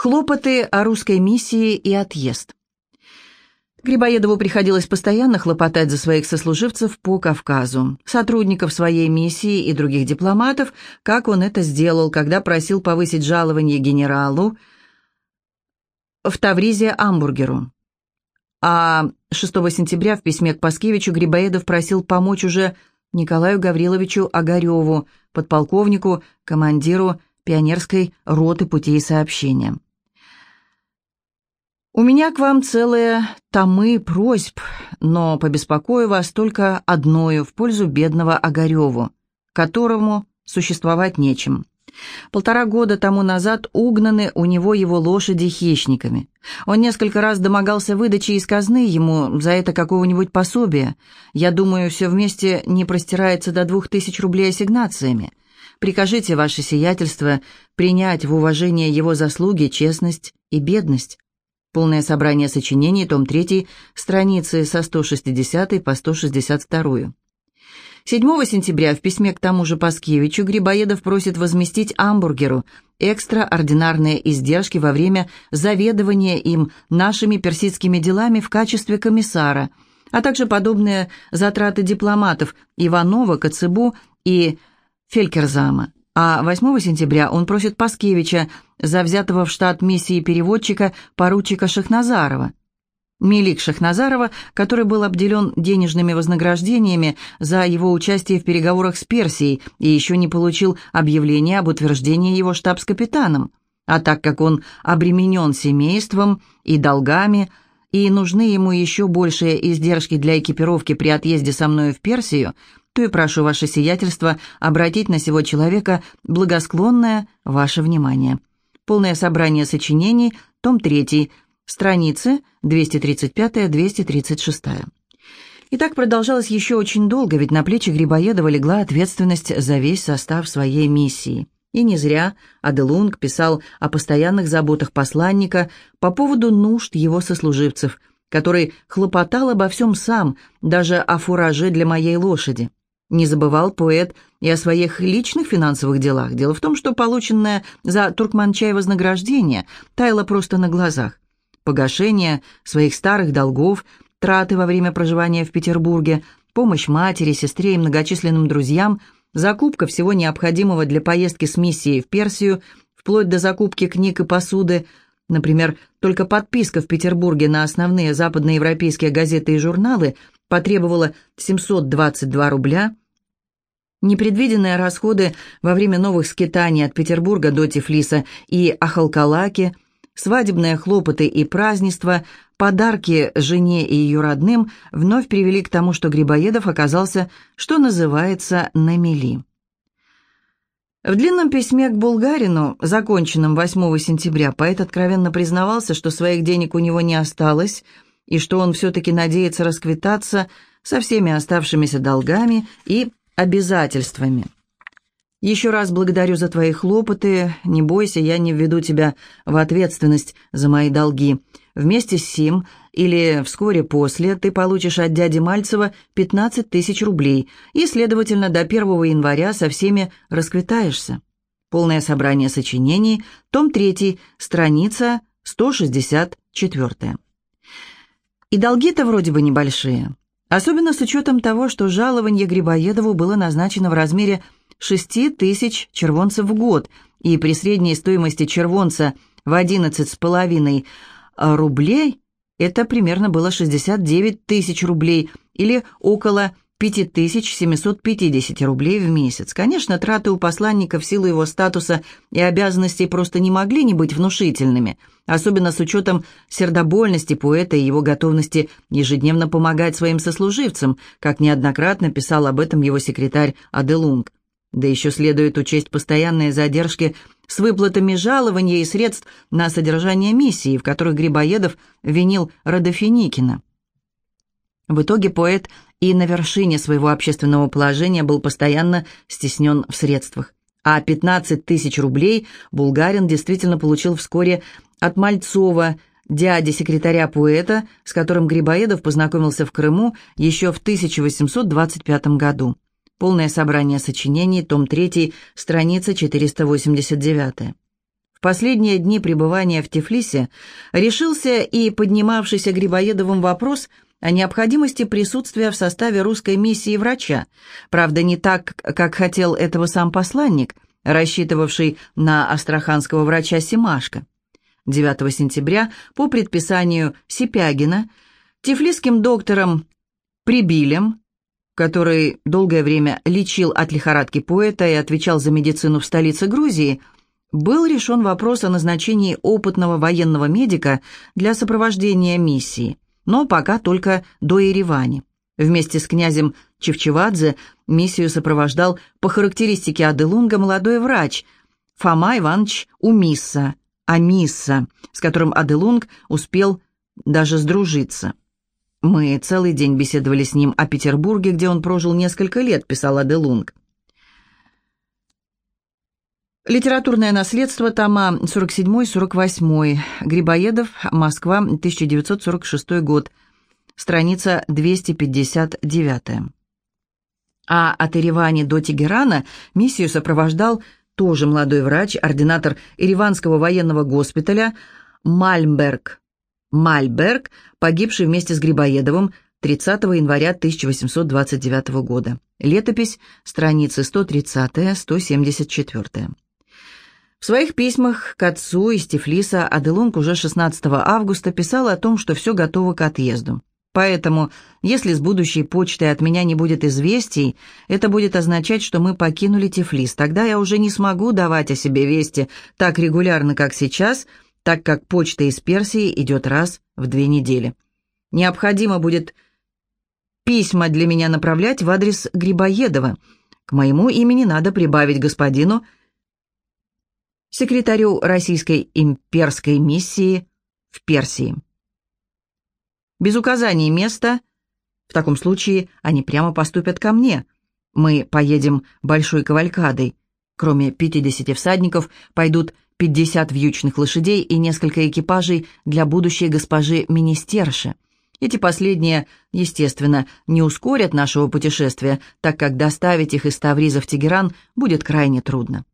Хлопоты о русской миссии и отъезд. Грибоедову приходилось постоянно хлопотать за своих сослуживцев по Кавказу, сотрудников своей миссии и других дипломатов, как он это сделал, когда просил повысить жалование генералу в Тавризе Амбургеру. А 6 сентября в письме к Паскевичу Грибоедов просил помочь уже Николаю Гавриловичу Огареву, подполковнику, командиру пионерской роты путей сообщения. У меня к вам целые томы просьб, но побеспокою вас только одною в пользу бедного Огареву, которому существовать нечем. Полтора года тому назад угнаны у него его лошади хищниками. Он несколько раз домогался выдачи из казны ему за это какого-нибудь пособия. Я думаю, все вместе не простирается до двух тысяч рублей ассигнациями. Прикажите, ваше сиятельство, принять в уважение его заслуги, честность и бедность. Полное собрание сочинений, том 3, страницы со 160 по 162. 7 сентября в письме к тому же Паскевичу Грибоедов просит возместить Амбургеру экстраординарные издержки во время заведования им нашими персидскими делами в качестве комиссара, а также подобные затраты дипломатов Иванова, Коцебу и Фелькерзама а 8 сентября он просит Паскевича за взятого в штат миссии переводчика поручика Шахназарова. Мелик Шахназарова, который был обделен денежными вознаграждениями за его участие в переговорах с Персией и еще не получил объявления об утверждении его штабс-капитаном. А так как он обременен семейством и долгами, и нужны ему еще большие издержки для экипировки при отъезде со мною в Персию, то и прошу ваше сиятельство обратить на сего человека благосклонное ваше внимание. Полное собрание сочинений, том 3, страницы 235-236. И так продолжалось еще очень долго, ведь на плечи Грибоедова легла ответственность за весь состав своей миссии. И не зря Аделунг писал о постоянных заботах посланника по поводу нужд его сослуживцев, который хлопотал обо всем сам, даже о фураже для моей лошади. Не забывал поэт и о своих личных финансовых делах. Дело в том, что полученное за Туркманчай вознаграждение таяло просто на глазах. Погашение своих старых долгов, траты во время проживания в Петербурге, помощь матери, сестре и многочисленным друзьям, закупка всего необходимого для поездки с миссией в Персию, вплоть до закупки книг и посуды, например, только подписка в Петербурге на основные западноевропейские газеты и журналы – потребовала 722 рубля. Непредвиденные расходы во время новых скитаний от Петербурга до Тифлиса и Ахалкалаки, свадебные хлопоты и празднества, подарки жене и ее родным вновь привели к тому, что Грибоедов оказался, что называется, на мели. В длинном письме к Булгарину, законченном 8 сентября, поэт откровенно признавался, что своих денег у него не осталось – и что он все-таки надеется расквитаться со всеми оставшимися долгами и обязательствами. Еще раз благодарю за твои хлопоты. Не бойся, я не введу тебя в ответственность за мои долги. Вместе с Сим или вскоре после ты получишь от дяди Мальцева 15 тысяч рублей и, следовательно, до 1 января со всеми расквитаешься. Полное собрание сочинений, том 3, страница 164. И долги-то вроде бы небольшие. Особенно с учетом того, что жалование Грибоедову было назначено в размере 6 тысяч червонцев в год, и при средней стоимости червонца в 11,5 рублей это примерно было 69 тысяч рублей или около 5750 рублей в месяц. Конечно, траты у посланника в силу его статуса и обязанностей просто не могли не быть внушительными, особенно с учетом сердобольности поэта и его готовности ежедневно помогать своим сослуживцам, как неоднократно писал об этом его секретарь Аделунг. Да еще следует учесть постоянные задержки с выплатами жалования и средств на содержание миссии, в которых Грибоедов винил Родофиникина. В итоге поэт и на вершине своего общественного положения был постоянно стеснен в средствах. А 15 тысяч рублей Булгарин действительно получил вскоре от Мальцова, дяди секретаря поэта, с которым Грибоедов познакомился в Крыму еще в 1825 году. Полное собрание сочинений, том 3, страница 489. В последние дни пребывания в Тифлисе решился и поднимавшийся Грибоедовым вопрос о необходимости присутствия в составе русской миссии врача. Правда, не так, как хотел этого сам посланник, рассчитывавший на астраханского врача Симашко. 9 сентября по предписанию Сипягина тифлисским доктором Прибилем, который долгое время лечил от лихорадки поэта и отвечал за медицину в столице Грузии – был решен вопрос о назначении опытного военного медика для сопровождения миссии, но пока только до Еревани. Вместе с князем Чевчевадзе миссию сопровождал по характеристике Аделунга молодой врач Фома Иванович Умисса, Амисса, с которым Аделунг успел даже сдружиться. «Мы целый день беседовали с ним о Петербурге, где он прожил несколько лет», — писал Аделунг. Литературное наследство, тома 47-48, Грибоедов, Москва, 1946 год, страница 259. А от Еревани до Тегерана миссию сопровождал тоже молодой врач, ординатор Ереванского военного госпиталя Мальмберг. Мальберг, погибший вместе с Грибоедовым 30 января 1829 года. Летопись, страницы 130-174. В своих письмах к отцу из Тифлиса Аделунг уже 16 августа писал о том, что все готово к отъезду. Поэтому, если с будущей почтой от меня не будет известий, это будет означать, что мы покинули Тифлис. Тогда я уже не смогу давать о себе вести так регулярно, как сейчас, так как почта из Персии идет раз в две недели. Необходимо будет письма для меня направлять в адрес Грибоедова. К моему имени надо прибавить господину секретарю Российской имперской миссии в Персии. Без указаний места, в таком случае они прямо поступят ко мне. Мы поедем большой кавалькадой. Кроме 50 всадников пойдут 50 вьючных лошадей и несколько экипажей для будущей госпожи министерши. Эти последние, естественно, не ускорят нашего путешествия, так как доставить их из Тавриза в Тегеран будет крайне трудно.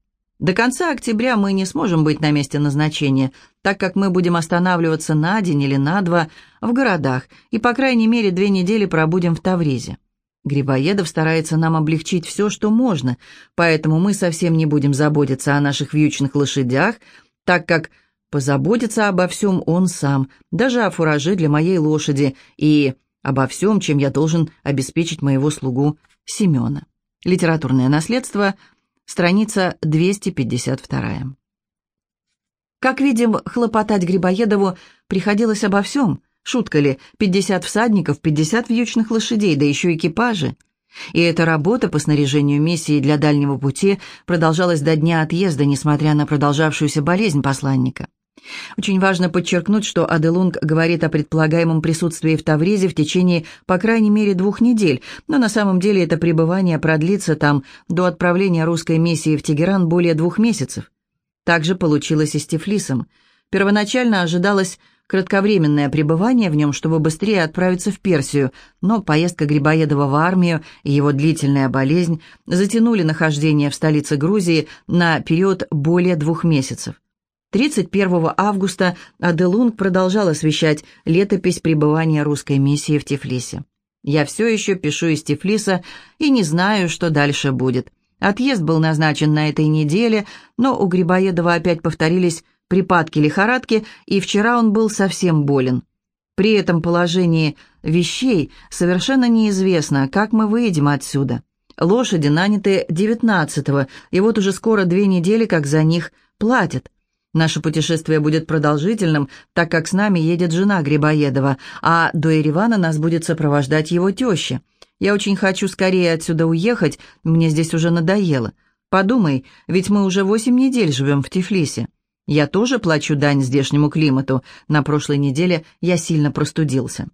До конца октября мы не сможем быть на месте назначения, так как мы будем останавливаться на день или на два в городах и, по крайней мере, две недели пробудем в Тавризе. Грибоедов старается нам облегчить все, что можно, поэтому мы совсем не будем заботиться о наших вьючных лошадях, так как позаботится обо всем он сам, даже о фураже для моей лошади и обо всем, чем я должен обеспечить моего слугу Семена. Литературное наследство – страница 252. Как видим, хлопотать Грибоедову приходилось обо всем. Шутка ли, 50 всадников, 50 вьючных лошадей, да еще экипажи. И эта работа по снаряжению миссии для дальнего пути продолжалась до дня отъезда, несмотря на продолжавшуюся болезнь посланника. Очень важно подчеркнуть, что Аделунг говорит о предполагаемом присутствии в Тавризе в течение, по крайней мере, двух недель, но на самом деле это пребывание продлится там до отправления русской миссии в Тегеран более двух месяцев. Также получилось и с Тифлисом. Первоначально ожидалось кратковременное пребывание в нем, чтобы быстрее отправиться в Персию, но поездка Грибоедова в армию и его длительная болезнь затянули нахождение в столице Грузии на период более двух месяцев. 31 августа Аделунг продолжал освещать летопись пребывания русской миссии в Тифлисе. «Я все еще пишу из Тифлиса и не знаю, что дальше будет. Отъезд был назначен на этой неделе, но у Грибоедова опять повторились припадки лихорадки, и вчера он был совсем болен. При этом положении вещей совершенно неизвестно, как мы выйдем отсюда. Лошади наняты 19-го, и вот уже скоро две недели, как за них платят. Наше путешествие будет продолжительным, так как с нами едет жена Грибоедова, а до Еревана нас будет сопровождать его теща. Я очень хочу скорее отсюда уехать, мне здесь уже надоело. Подумай, ведь мы уже восемь недель живем в Тифлисе. Я тоже плачу дань здешнему климату. На прошлой неделе я сильно простудился.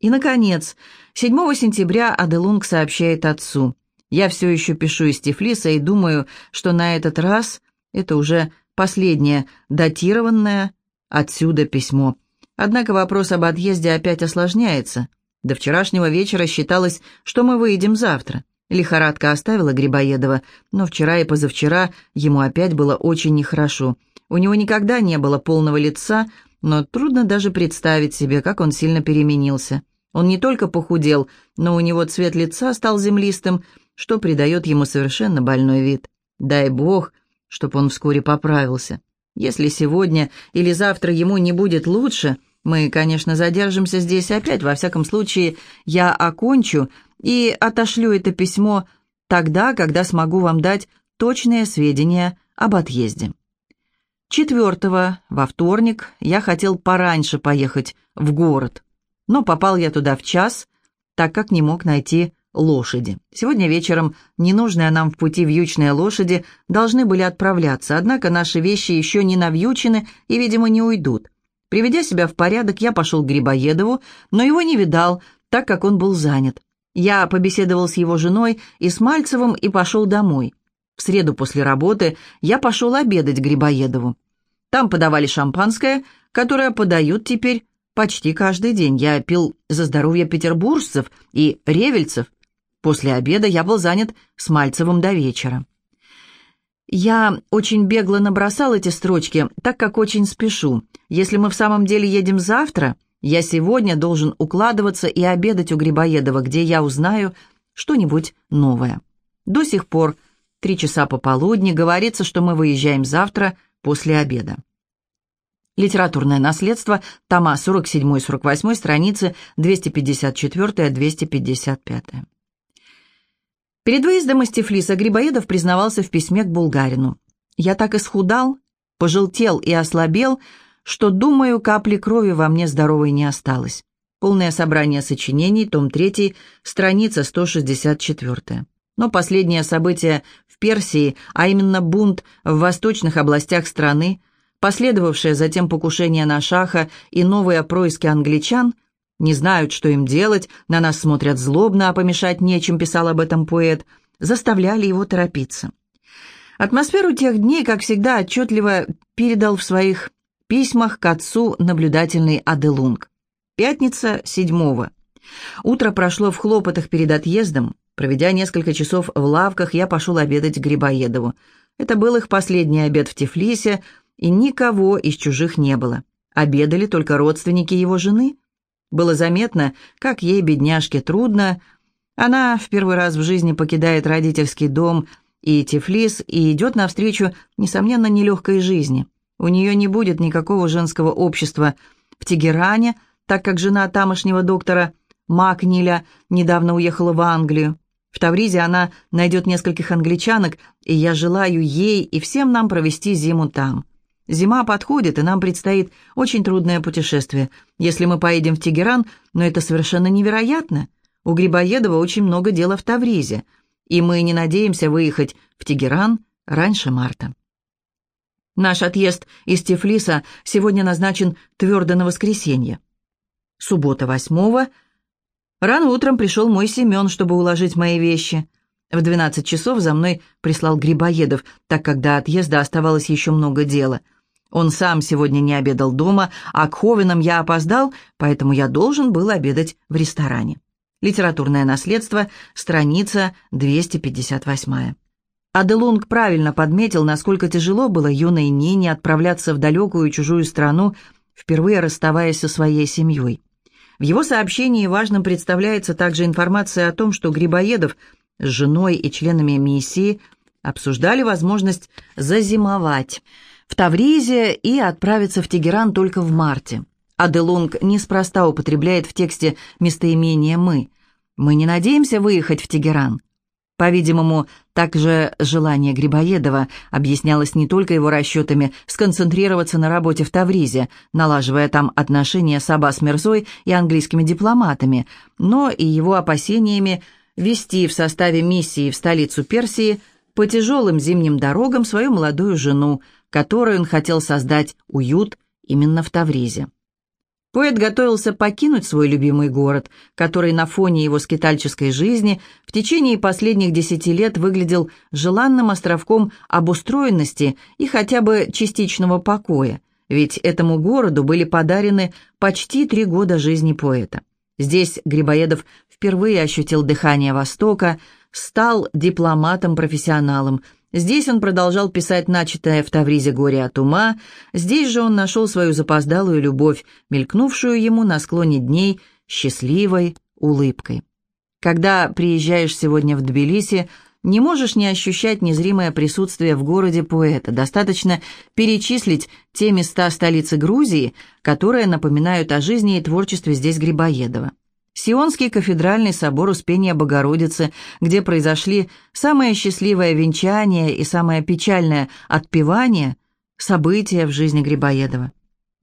И, наконец, 7 сентября Аделунг сообщает отцу. Я все еще пишу из Тифлиса и думаю, что на этот раз это уже Последнее, датированное отсюда письмо. Однако вопрос об отъезде опять осложняется. До вчерашнего вечера считалось, что мы выйдем завтра. Лихорадка оставила Грибоедова, но вчера и позавчера ему опять было очень нехорошо. У него никогда не было полного лица, но трудно даже представить себе, как он сильно переменился. Он не только похудел, но у него цвет лица стал землистым, что придает ему совершенно больной вид. Дай бог, чтоб он вскоре поправился. Если сегодня или завтра ему не будет лучше, мы, конечно, задержимся здесь опять. Во всяком случае, я окончу и отошлю это письмо тогда, когда смогу вам дать точные сведения об отъезде. Четвертого, во вторник, я хотел пораньше поехать в город, но попал я туда в час, так как не мог найти лошади. Сегодня вечером ненужные нам в пути вьючные лошади должны были отправляться, однако наши вещи еще не навьючены и, видимо, не уйдут. Приведя себя в порядок, я пошел к Грибоедову, но его не видал, так как он был занят. Я побеседовал с его женой и с Мальцевым и пошел домой. В среду после работы я пошел обедать Грибоедову. Там подавали шампанское, которое подают теперь почти каждый день. Я пил за здоровье петербуржцев и ревельцев. После обеда я был занят с Мальцевым до вечера. Я очень бегло набросал эти строчки, так как очень спешу. Если мы в самом деле едем завтра, я сегодня должен укладываться и обедать у Грибоедова, где я узнаю что-нибудь новое. До сих пор, три часа пополудни, говорится, что мы выезжаем завтра после обеда. Литературное наследство, тома 47-48, страницы 254-255. Перед выездом из Тифлиса Грибоедов признавался в письме к Булгарину. «Я так исхудал, пожелтел и ослабел, что, думаю, капли крови во мне здоровой не осталось». Полное собрание сочинений, том 3, страница 164. Но последнее событие в Персии, а именно бунт в восточных областях страны, последовавшее затем покушение на Шаха и новые происки англичан – не знают, что им делать, на нас смотрят злобно, а помешать нечем, писал об этом поэт, заставляли его торопиться. Атмосферу тех дней, как всегда, отчетливо передал в своих письмах к отцу наблюдательный Аделунг. Пятница, седьмого. Утро прошло в хлопотах перед отъездом. Проведя несколько часов в лавках, я пошел обедать к Грибоедову. Это был их последний обед в Тифлисе, и никого из чужих не было. Обедали только родственники его жены – было заметно, как ей, бедняжке, трудно. Она в первый раз в жизни покидает родительский дом и Тифлис и идет навстречу, несомненно, нелегкой жизни. У нее не будет никакого женского общества в Тегеране, так как жена тамошнего доктора Макниля недавно уехала в Англию. В Тавризе она найдет нескольких англичанок, и я желаю ей и всем нам провести зиму там. Зима подходит, и нам предстоит очень трудное путешествие. Если мы поедем в Тегеран, но это совершенно невероятно. У Грибоедова очень много дела в Тавризе, и мы не надеемся выехать в Тегеран раньше марта. Наш отъезд из Тифлиса сегодня назначен твердо на воскресенье. Суббота восьмого. Рано утром пришел мой Семен, чтобы уложить мои вещи. В двенадцать часов за мной прислал Грибоедов, так как до отъезда оставалось еще много дела — он сам сегодня не обедал дома, а к Ховинам я опоздал, поэтому я должен был обедать в ресторане. Литературное наследство, страница 258. Аделунг правильно подметил, насколько тяжело было юной Нине отправляться в далекую чужую страну, впервые расставаясь со своей семьей. В его сообщении важным представляется также информация о том, что Грибоедов с женой и членами миссии обсуждали возможность зазимовать – в Тавризе и отправиться в Тегеран только в марте. Аделунг неспроста употребляет в тексте местоимение «мы». Мы не надеемся выехать в Тегеран. По-видимому, также желание Грибоедова объяснялось не только его расчетами сконцентрироваться на работе в Тавризе, налаживая там отношения с Аббас Мерзой и английскими дипломатами, но и его опасениями вести в составе миссии в столицу Персии по тяжелым зимним дорогам свою молодую жену, которой он хотел создать уют именно в Тавризе. Поэт готовился покинуть свой любимый город, который на фоне его скитальческой жизни в течение последних десяти лет выглядел желанным островком обустроенности и хотя бы частичного покоя, ведь этому городу были подарены почти три года жизни поэта. Здесь Грибоедов впервые ощутил дыхание Востока, стал дипломатом-профессионалом. Здесь он продолжал писать начатое в Тавризе «Горе от ума». Здесь же он нашел свою запоздалую любовь, мелькнувшую ему на склоне дней счастливой улыбкой. Когда приезжаешь сегодня в Тбилиси, не можешь не ощущать незримое присутствие в городе поэта. Достаточно перечислить те места столицы Грузии, которые напоминают о жизни и творчестве здесь Грибоедова. Сионский кафедральный собор Успения Богородицы, где произошли самое счастливое венчание и самое печальное отпевание события в жизни Грибоедова.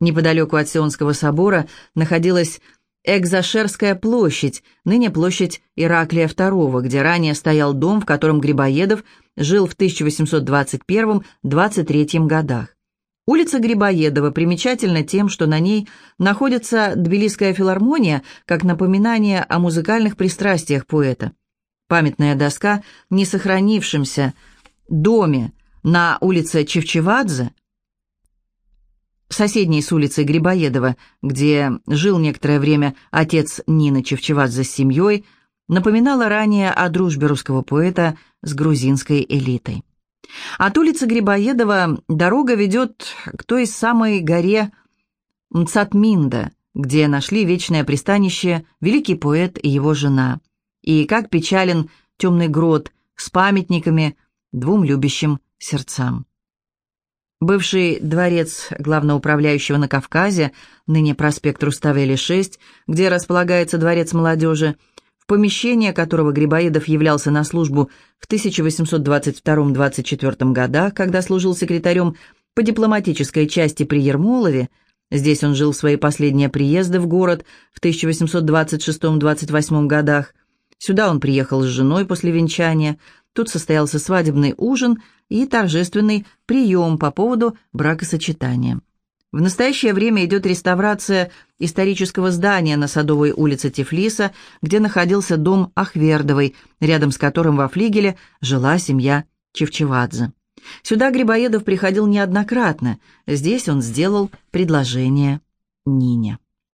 Неподалеку от Сионского собора находилась Экзашерская площадь, ныне площадь Ираклия II, где ранее стоял дом, в котором Грибоедов жил в 1821-23 годах. Улица Грибоедова примечательна тем, что на ней находится Тбилисская филармония, как напоминание о музыкальных пристрастиях поэта. Памятная доска не сохранившемся доме на улице Чевчевадзе – соседней с улицей Грибоедова, где жил некоторое время отец Нины Чевчевадзе с семьей, напоминала ранее о дружбе русского поэта с грузинской элитой. От улицы Грибоедова дорога ведет к той самой горе Мцатминда, где нашли вечное пристанище великий поэт и его жена. И как печален темный грот с памятниками двум любящим сердцам. Бывший дворец главноуправляющего на Кавказе, ныне проспект Руставели, 6, где располагается дворец молодежи, помещение которого Грибоедов являлся на службу в 1822-24 годах, когда служил секретарем по дипломатической части при Ермолове, здесь он жил в свои последние приезды в город в 1826-28 годах, сюда он приехал с женой после венчания, тут состоялся свадебный ужин – и торжественный прием по поводу бракосочетания. В настоящее время идет реставрация исторического здания на Садовой улице Тифлиса, где находился дом Ахвердовой, рядом с которым во флигеле жила семья Чевчевадзе. Сюда Грибоедов приходил неоднократно, здесь он сделал предложение Нине.